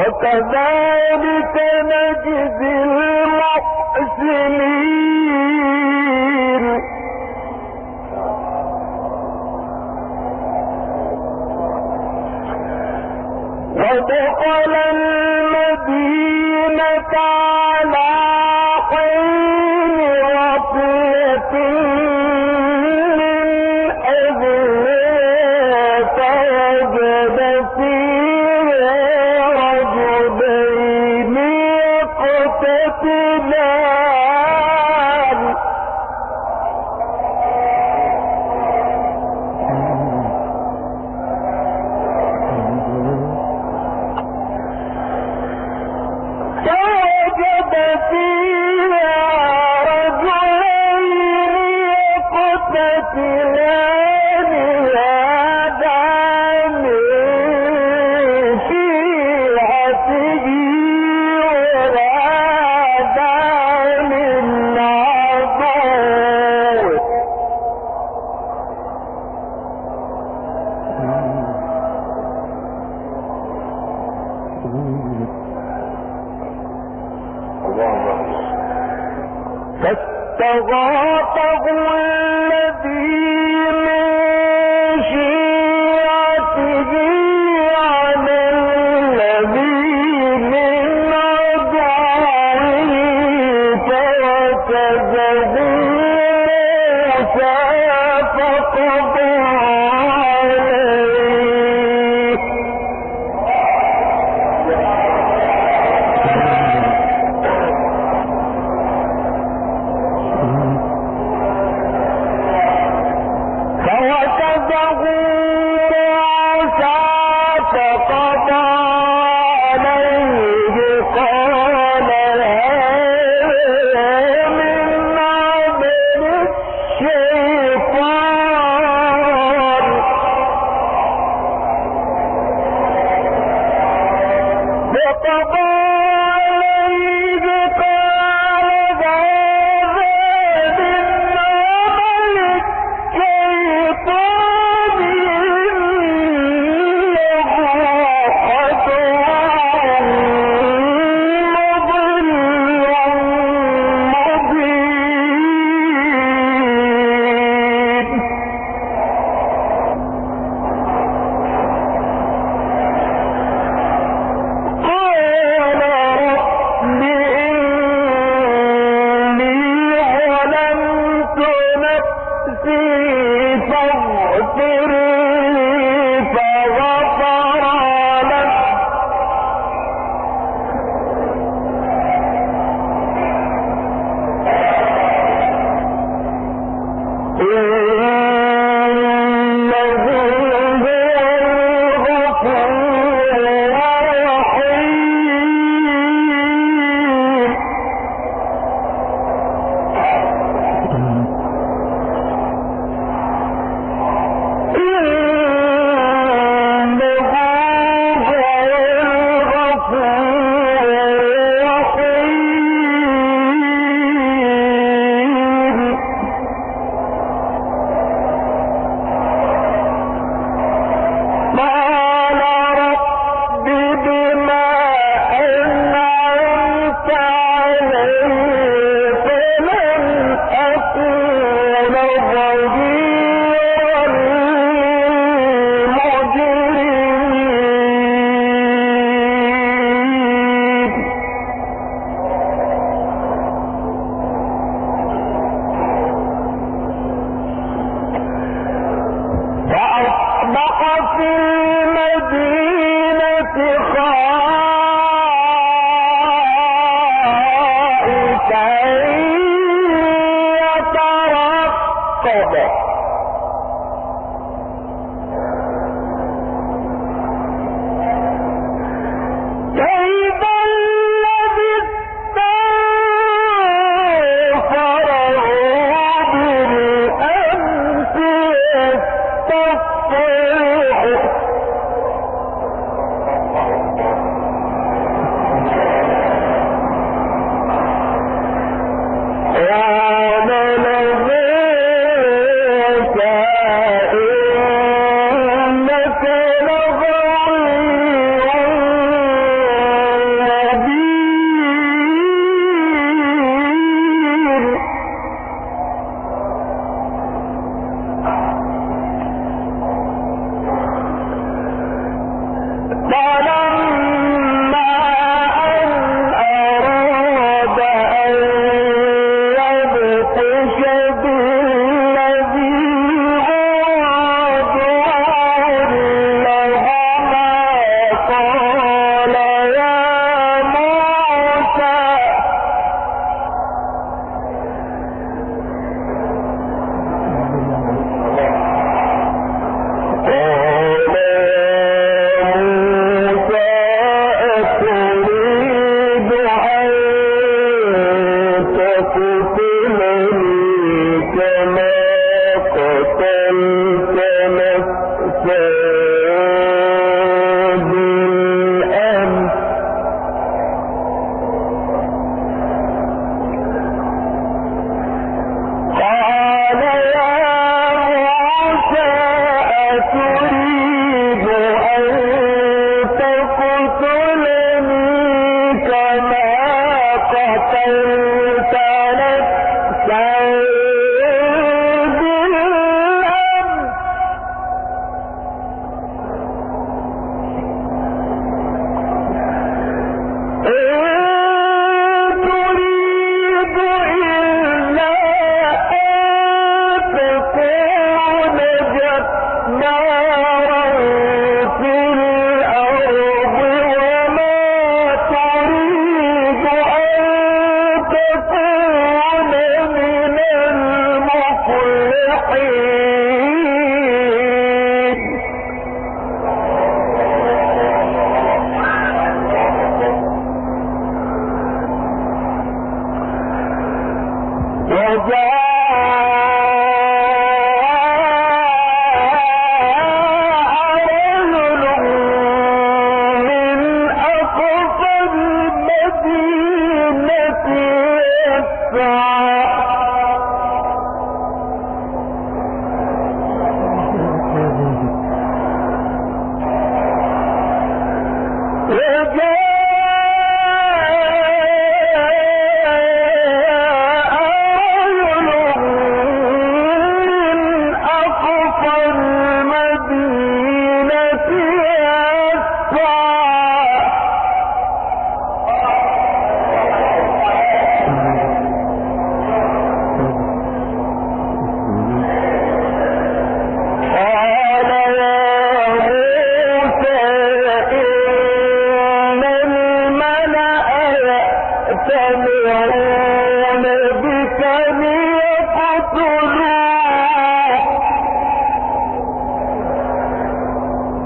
وكذلك نجزي المحسنين. ودخل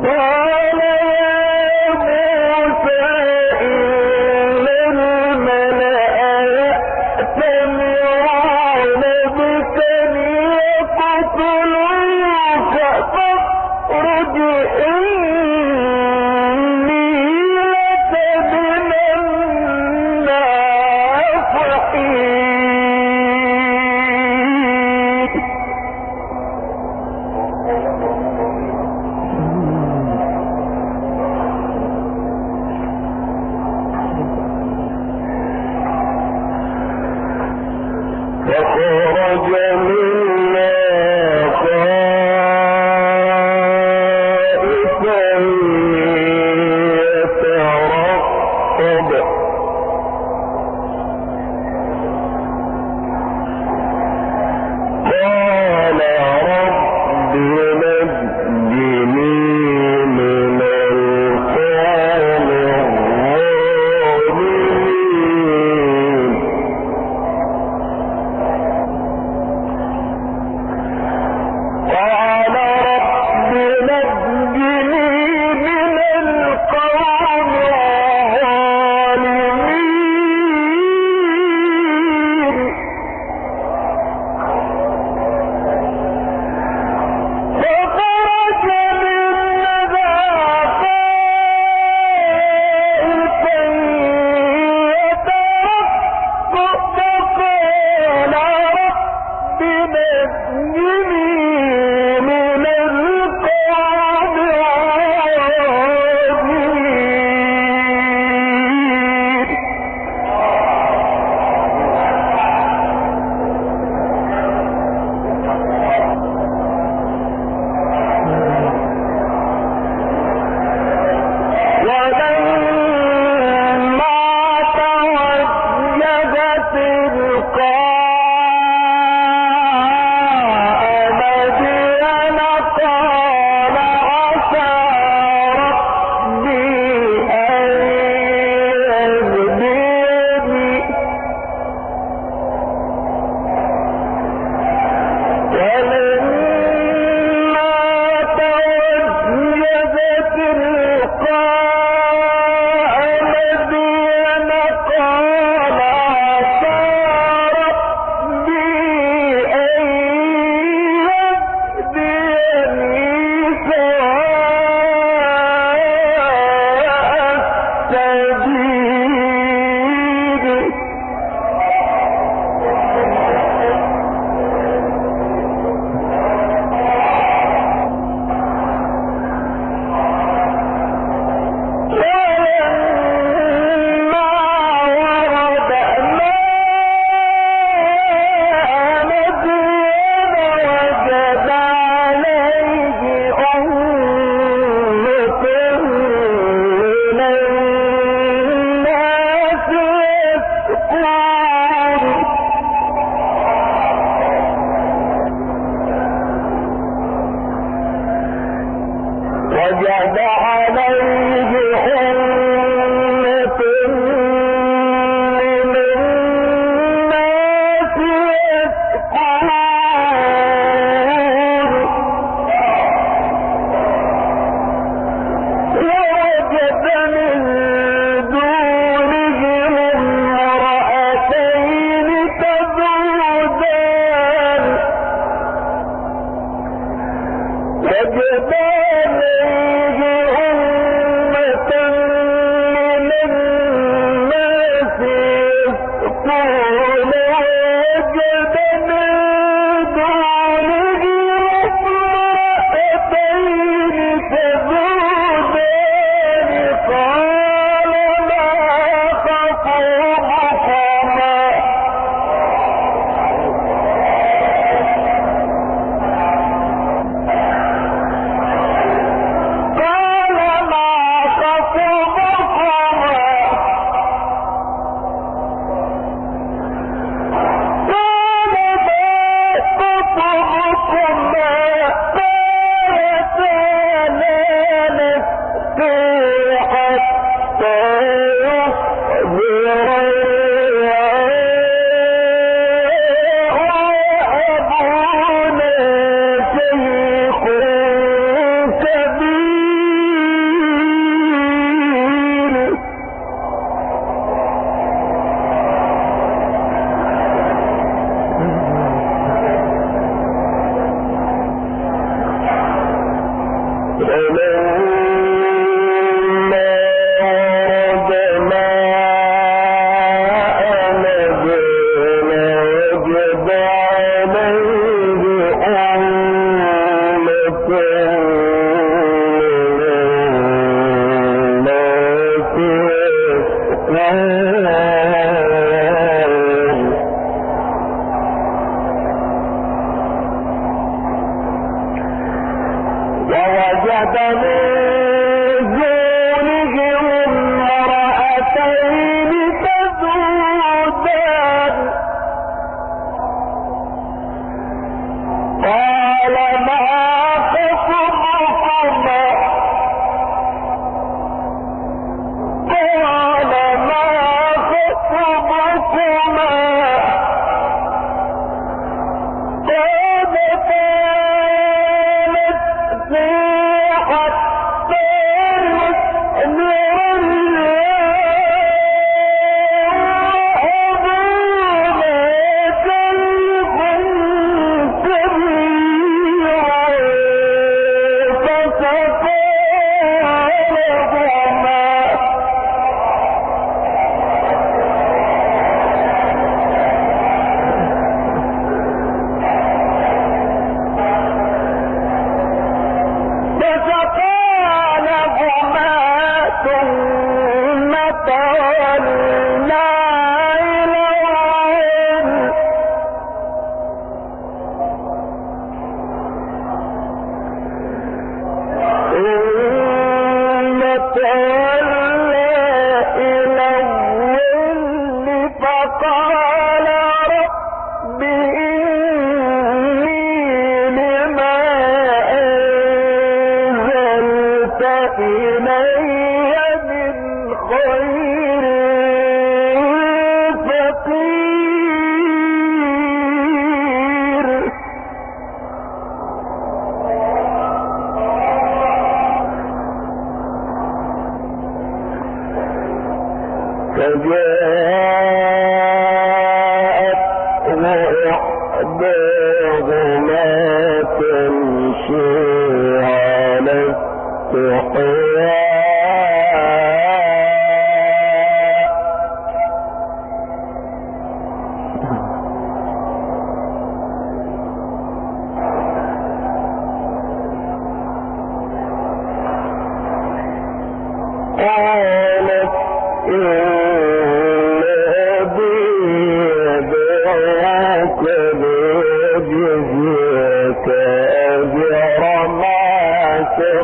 Lord.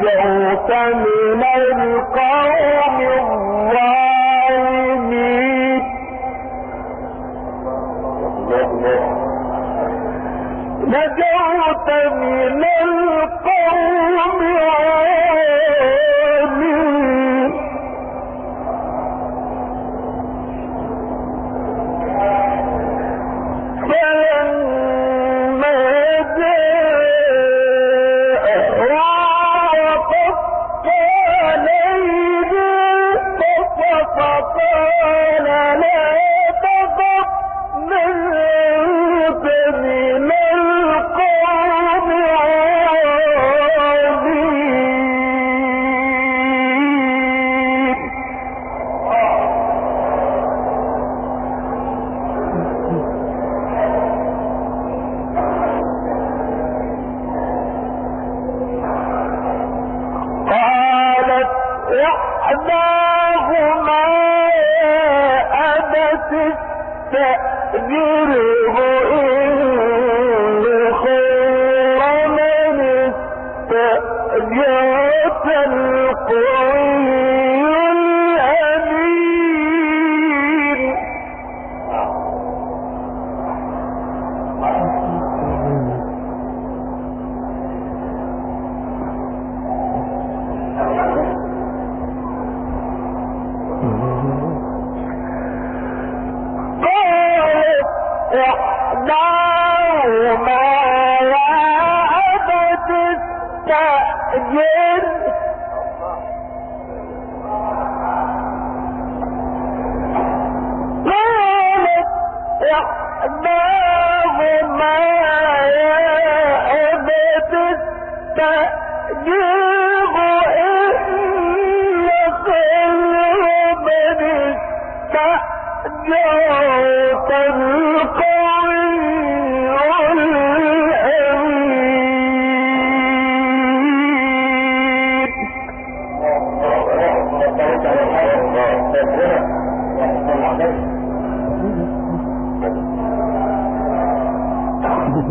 نجوت من القاع إحداهما يا أبت استأجر قالت إحداهما يا أبت استأجر جاءت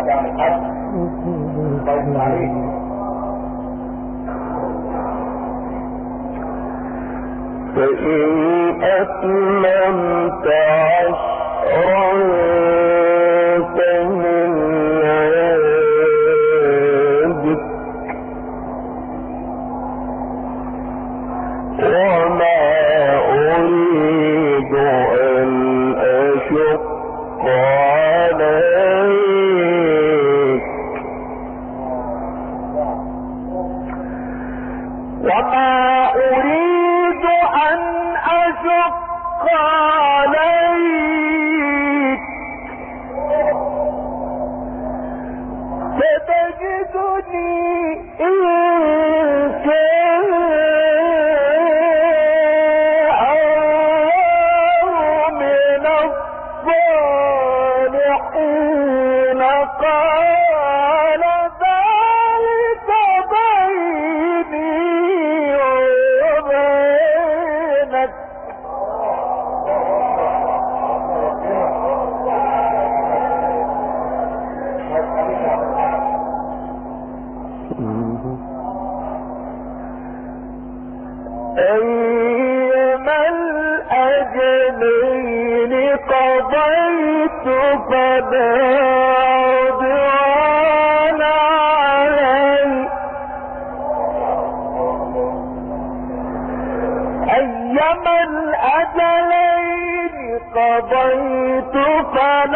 كان الحج طيب عليك فإن أتممت عشرا عليه وما أريد أن أشق أيما الأجلين قضيت فلا